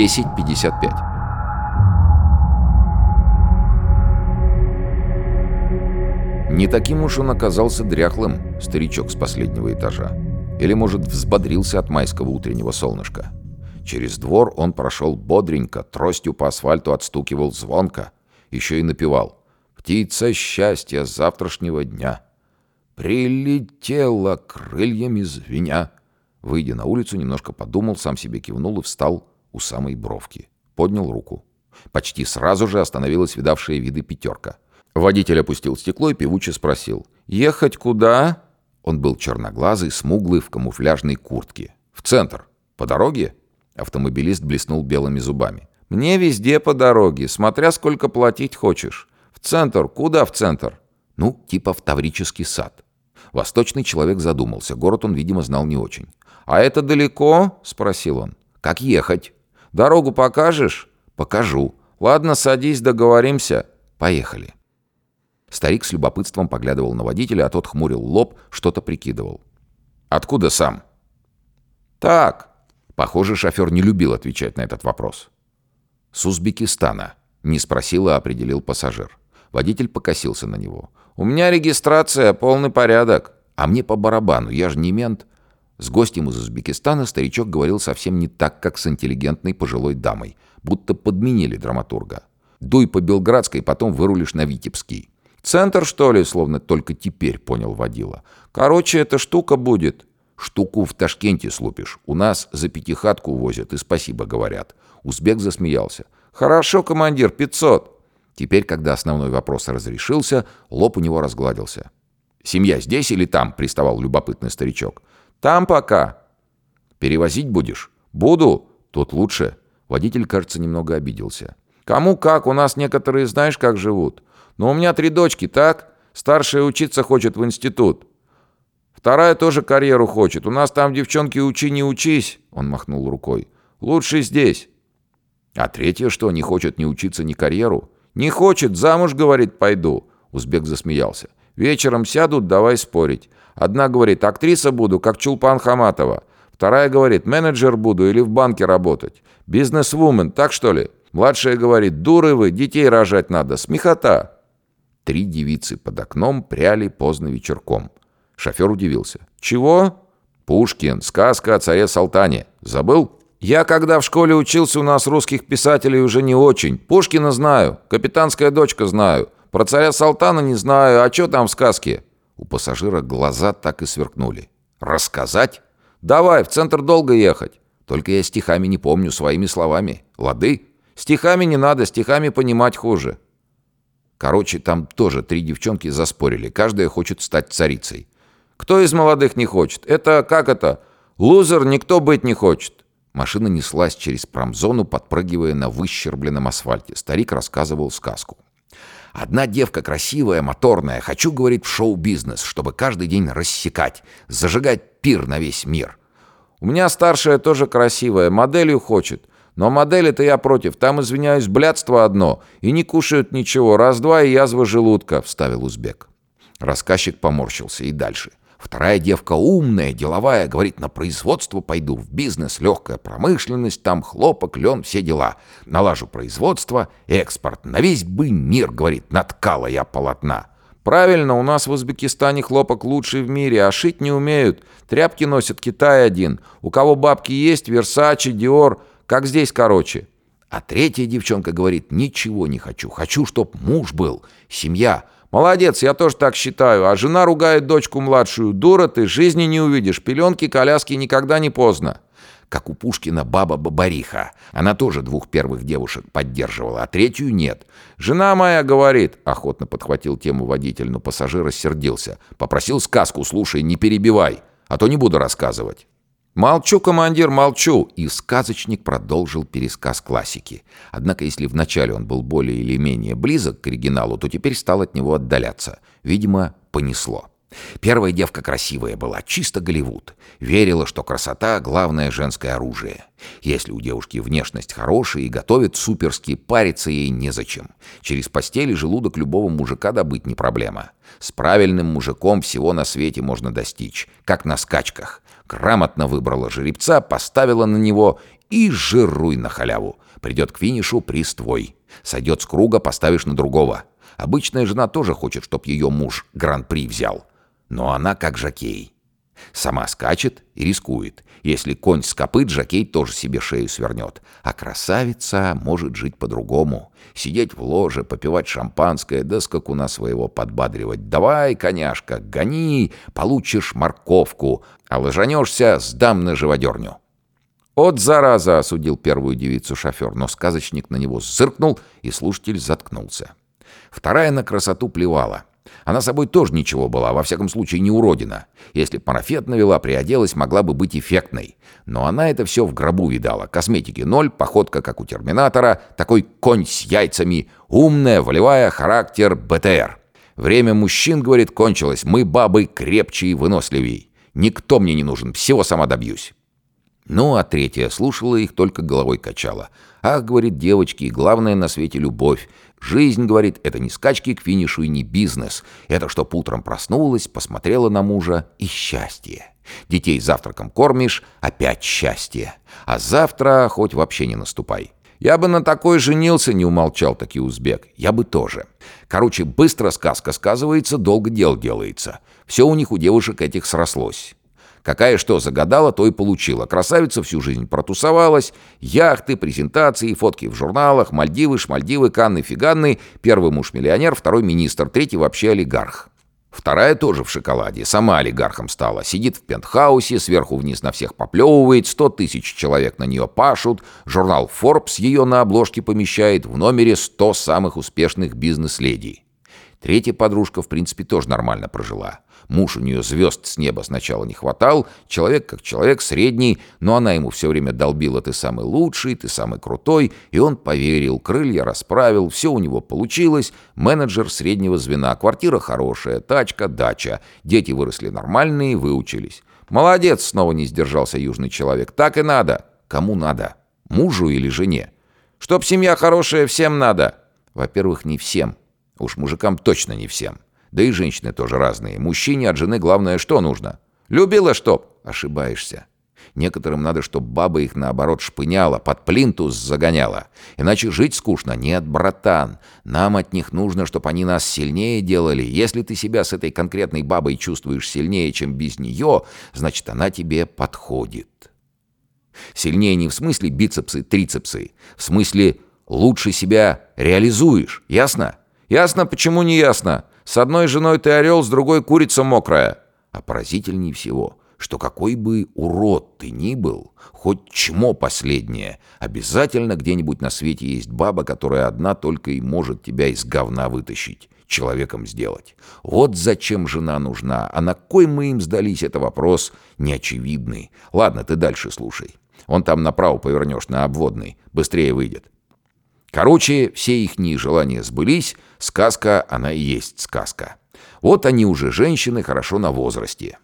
10.55. Не таким уж он оказался дряхлым, старичок с последнего этажа. Или, может, взбодрился от майского утреннего солнышка. Через двор он прошел бодренько, тростью по асфальту отстукивал звонко, еще и напевал «Птица счастья завтрашнего дня». «Прилетела крыльями звеня». Выйдя на улицу, немножко подумал, сам себе кивнул и встал у самой бровки. Поднял руку. Почти сразу же остановилась видавшая виды пятерка — Водитель опустил стекло и певуче спросил. «Ехать куда?» Он был черноглазый, смуглый, в камуфляжной куртке. «В центр. По дороге?» Автомобилист блеснул белыми зубами. «Мне везде по дороге, смотря сколько платить хочешь. В центр. Куда в центр?» «Ну, типа в Таврический сад». Восточный человек задумался. Город он, видимо, знал не очень. «А это далеко?» — спросил он. «Как ехать?» «Дорогу покажешь?» «Покажу». «Ладно, садись, договоримся». «Поехали». Старик с любопытством поглядывал на водителя, а тот хмурил лоб, что-то прикидывал. «Откуда сам?» «Так». Похоже, шофер не любил отвечать на этот вопрос. «С Узбекистана», — не спросил, а определил пассажир. Водитель покосился на него. «У меня регистрация, полный порядок. А мне по барабану, я же не мент». С гостем из Узбекистана старичок говорил совсем не так, как с интеллигентной пожилой дамой. Будто подменили драматурга. «Дуй по Белградской, потом вырулишь на Витебский». Центр, что ли, словно только теперь понял водила. Короче, эта штука будет. Штуку в Ташкенте слупишь. У нас за пятихатку возят и спасибо говорят. Узбек засмеялся. Хорошо, командир, пятьсот. Теперь, когда основной вопрос разрешился, лоб у него разгладился. «Семья здесь или там?» — приставал любопытный старичок. «Там пока». «Перевозить будешь?» «Буду». «Тут лучше». Водитель, кажется, немного обиделся. «Кому как? У нас некоторые знаешь, как живут. Но у меня три дочки, так? Старшая учиться хочет в институт. Вторая тоже карьеру хочет. У нас там девчонки учи не учись. Он махнул рукой. Лучше здесь. А третья что, не хочет ни учиться, ни карьеру? Не хочет, замуж, говорит, пойду. Узбек засмеялся. Вечером сядут, давай спорить. Одна говорит, актриса буду, как Чулпан Хаматова. Вторая говорит, менеджер буду или в банке работать. Бизнесвумен, так что ли? Младшая говорит, дуры вы, детей рожать надо, смехота. Три девицы под окном пряли поздно вечерком. Шофер удивился. «Чего?» «Пушкин. Сказка о царе Салтане. Забыл?» «Я, когда в школе учился, у нас русских писателей уже не очень. Пушкина знаю. Капитанская дочка знаю. Про царя Салтана не знаю. А что там в сказке?» У пассажира глаза так и сверкнули. «Рассказать? Давай, в центр долго ехать. Только я стихами не помню, своими словами. Лады? Стихами не надо, стихами понимать хуже. Короче, там тоже три девчонки заспорили. Каждая хочет стать царицей. Кто из молодых не хочет? Это как это? Лузер никто быть не хочет. Машина неслась через промзону, подпрыгивая на выщербленном асфальте. Старик рассказывал сказку. Одна девка красивая, моторная. Хочу, говорит, в шоу-бизнес, чтобы каждый день рассекать, зажигать пир на весь мир. У меня старшая тоже красивая, моделью хочет. Но модели-то я против. Там, извиняюсь, блядство одно. И не кушают ничего. Раз-два и язва желудка», — вставил узбек. Рассказчик поморщился и дальше. Вторая девка умная, деловая, говорит, на производство пойду, в бизнес, легкая промышленность, там хлопок, лен, все дела. Налажу производство, экспорт, на весь бы мир, говорит, наткала я полотна. Правильно, у нас в Узбекистане хлопок лучший в мире, а шить не умеют. Тряпки носят Китай один. У кого бабки есть, Версачи, Диор, как здесь, короче. А третья девчонка говорит, ничего не хочу. Хочу, чтоб муж был, семья. Молодец, я тоже так считаю. А жена ругает дочку младшую. Дура ты, жизни не увидишь. Пеленки, коляски никогда не поздно. Как у Пушкина баба Бабариха. Она тоже двух первых девушек поддерживала, а третью нет. «Жена моя говорит», — охотно подхватил тему водитель, но пассажир рассердился. Попросил сказку, слушай, не перебивай, а то не буду рассказывать. «Молчу, командир, молчу!» И сказочник продолжил пересказ классики. Однако, если вначале он был более или менее близок к оригиналу, то теперь стал от него отдаляться. Видимо, понесло. Первая девка красивая была, чисто Голливуд. Верила, что красота — главное женское оружие. Если у девушки внешность хорошая и готовит суперски, париться ей незачем. Через постель и желудок любого мужика добыть не проблема. С правильным мужиком всего на свете можно достичь, как на скачках. Грамотно выбрала жеребца, поставила на него и жируй на халяву. Придет к финишу, приз твой. Сойдет с круга, поставишь на другого. Обычная жена тоже хочет, чтоб ее муж гран-при взял но она как жокей. Сама скачет и рискует. Если конь скопыт, жокей тоже себе шею свернет. А красавица может жить по-другому. Сидеть в ложе, попивать шампанское, да скакуна своего подбадривать. «Давай, коняшка, гони, получишь морковку, а ложанешься, сдам на живодерню». «От зараза!» — осудил первую девицу шофер, но сказочник на него зыркнул, и слушатель заткнулся. Вторая на красоту плевала. Она собой тоже ничего была, во всяком случае не уродина. Если парафет навела, приоделась, могла бы быть эффектной. Но она это все в гробу видала. Косметики ноль, походка как у Терминатора, такой конь с яйцами, умная, волевая, характер БТР. Время мужчин, говорит, кончилось. Мы, бабы, крепче и выносливей. Никто мне не нужен, всего сама добьюсь. Ну, а третья слушала их, только головой качала. «Ах, — говорит девочки, — главное на свете любовь. Жизнь, — говорит, — это не скачки к финишу и не бизнес. Это чтоб утром проснулась, посмотрела на мужа и счастье. Детей завтраком кормишь — опять счастье. А завтра хоть вообще не наступай». «Я бы на такой женился», — не умолчал таки узбек. «Я бы тоже». Короче, быстро сказка сказывается, долго дел делается. Все у них у девушек этих срослось. Какая что загадала, то и получила. Красавица всю жизнь протусовалась. Яхты, презентации, фотки в журналах, Мальдивы, Шмальдивы, Канны, Фиганны. Первый муж миллионер, второй министр, третий вообще олигарх. Вторая тоже в шоколаде, сама олигархом стала. Сидит в пентхаусе, сверху вниз на всех поплевывает, сто тысяч человек на нее пашут, журнал Forbes ее на обложке помещает, в номере сто самых успешных бизнес-леди. Третья подружка, в принципе, тоже нормально прожила. Муж у нее звезд с неба сначала не хватал, человек как человек, средний, но она ему все время долбила «ты самый лучший, ты самый крутой», и он поверил, крылья расправил, все у него получилось, менеджер среднего звена, квартира хорошая, тачка, дача, дети выросли нормальные, выучились. «Молодец!» — снова не сдержался южный человек. «Так и надо!» «Кому надо? Мужу или жене?» «Чтоб семья хорошая, всем надо!» «Во-первых, не всем. Уж мужикам точно не всем. Да и женщины тоже разные. Мужчине от жены главное что нужно? Любила чтоб? Ошибаешься. Некоторым надо, чтоб баба их наоборот шпыняла, под плинтус загоняла. Иначе жить скучно. Нет, братан, нам от них нужно, чтобы они нас сильнее делали. Если ты себя с этой конкретной бабой чувствуешь сильнее, чем без нее, значит, она тебе подходит. Сильнее не в смысле бицепсы, трицепсы. В смысле лучше себя реализуешь. Ясно? Ясно, почему не ясно? С одной женой ты орел, с другой курица мокрая. А поразительнее всего, что какой бы урод ты ни был, хоть чмо последнее, обязательно где-нибудь на свете есть баба, которая одна только и может тебя из говна вытащить, человеком сделать. Вот зачем жена нужна, а на кой мы им сдались, это вопрос неочевидный. Ладно, ты дальше слушай. Он там направо повернешь, на обводный, быстрее выйдет. Короче, все ихние желания сбылись, сказка, она и есть сказка. Вот они уже женщины хорошо на возрасте.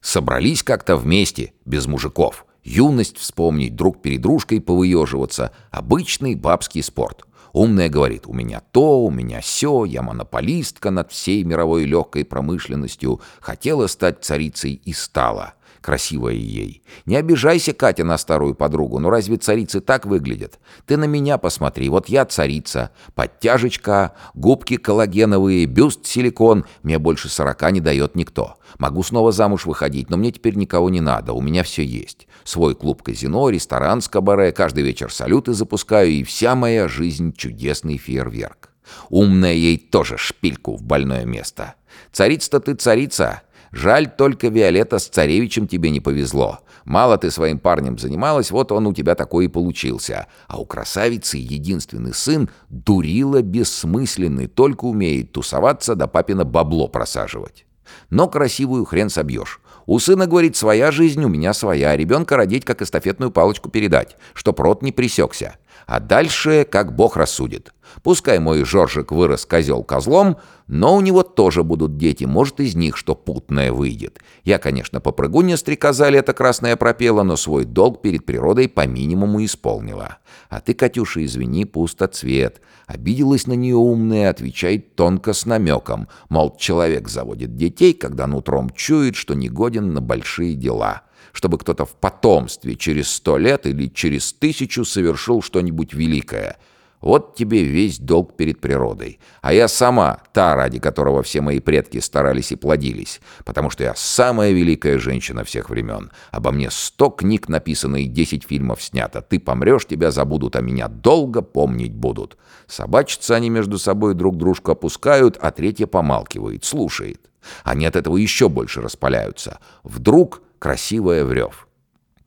Собрались как-то вместе, без мужиков. Юность вспомнить, друг перед дружкой повыеживаться. Обычный бабский спорт. Умная говорит, у меня то, у меня все, я монополистка над всей мировой легкой промышленностью. Хотела стать царицей и стала красивая ей. Не обижайся, Катя, на старую подругу, но разве царицы так выглядят? Ты на меня посмотри, вот я царица, подтяжечка, губки коллагеновые, бюст силикон, мне больше сорока не дает никто. Могу снова замуж выходить, но мне теперь никого не надо, у меня все есть. Свой клуб-казино, ресторан с кабаре, каждый вечер салюты запускаю, и вся моя жизнь чудесный фейерверк. Умная ей тоже шпильку в больное место. Царица-то ты царица, Жаль, только Виолетта с царевичем тебе не повезло. Мало ты своим парнем занималась, вот он у тебя такой и получился. А у красавицы единственный сын дурила бессмысленный, только умеет тусоваться да папина бабло просаживать. Но красивую хрен собьешь. У сына, говорит, своя жизнь, у меня своя. Ребенка родить, как эстафетную палочку передать, чтоб рот не присекся. А дальше как бог рассудит. Пускай мой Жоржик вырос козел козлом, но у него тоже будут дети, может, из них что путное выйдет. Я, конечно, попрыгунья стрекоза это красное пропела, но свой долг перед природой по минимуму исполнила. А ты, Катюша, извини, пустоцвет. Обиделась на нее умная, отвечает тонко с намеком. Мол, человек заводит детей, когда нутром чует, что негоден на большие дела чтобы кто-то в потомстве через сто лет или через тысячу совершил что-нибудь великое. Вот тебе весь долг перед природой. А я сама, та, ради которого все мои предки старались и плодились, потому что я самая великая женщина всех времен. Обо мне сто книг написано и десять фильмов снято. Ты помрешь, тебя забудут, а меня долго помнить будут. Собачатся они между собой друг дружку опускают, а третья помалкивает, слушает. Они от этого еще больше распаляются. Вдруг красивая врев.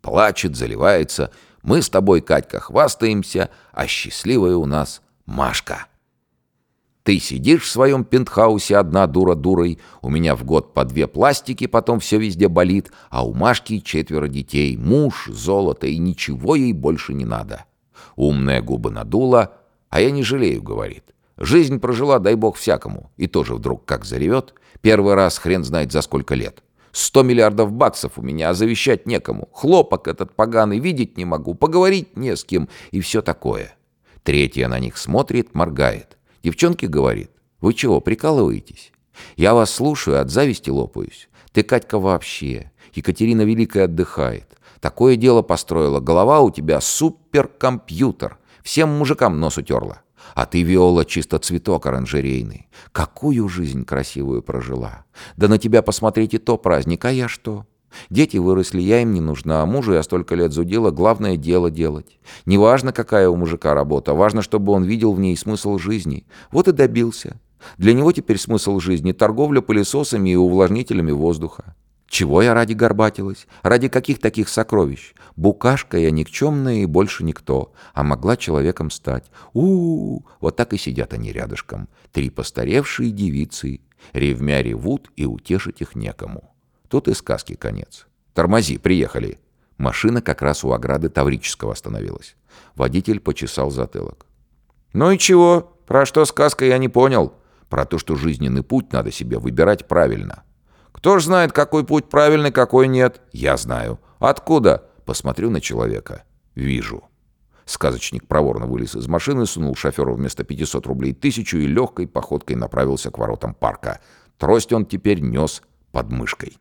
Плачет, заливается. Мы с тобой, Катька, хвастаемся, а счастливая у нас Машка. Ты сидишь в своем пентхаусе одна дура дурой, у меня в год по две пластики, потом все везде болит, а у Машки четверо детей, муж, золото, и ничего ей больше не надо. Умная губы надула, а я не жалею, говорит. Жизнь прожила, дай бог, всякому, и тоже вдруг как заревет, первый раз хрен знает за сколько лет. Сто миллиардов баксов у меня, а завещать некому. Хлопок этот поганый видеть не могу, поговорить не с кем и все такое. Третья на них смотрит, моргает. Девчонке говорит, вы чего, прикалываетесь? Я вас слушаю, от зависти лопаюсь. Ты, Катька, вообще. Екатерина Великая отдыхает. Такое дело построила. Голова у тебя суперкомпьютер. Всем мужикам нос утерла. А ты, Виола, чисто цветок оранжерейный. Какую жизнь красивую прожила. Да на тебя посмотреть и то праздник, а я что? Дети выросли, я им не нужна, а мужу я столько лет зудила, главное дело делать. Неважно, какая у мужика работа, важно, чтобы он видел в ней смысл жизни. Вот и добился. Для него теперь смысл жизни — торговля пылесосами и увлажнителями воздуха. Чего я ради горбатилась? Ради каких таких сокровищ? Букашка я никчемная и больше никто, а могла человеком стать. у у, -у Вот так и сидят они рядышком. Три постаревшие девицы. Ревмя ревут, и утешить их некому. Тут и сказки конец. Тормози, приехали. Машина как раз у ограды Таврического остановилась. Водитель почесал затылок. «Ну и чего? Про что сказка я не понял. Про то, что жизненный путь надо себе выбирать правильно». Кто ж знает, какой путь правильный, какой нет? Я знаю. Откуда? Посмотрю на человека. Вижу. Сказочник проворно вылез из машины, сунул шоферу вместо 500 рублей тысячу и легкой походкой направился к воротам парка. Трость он теперь нес под мышкой.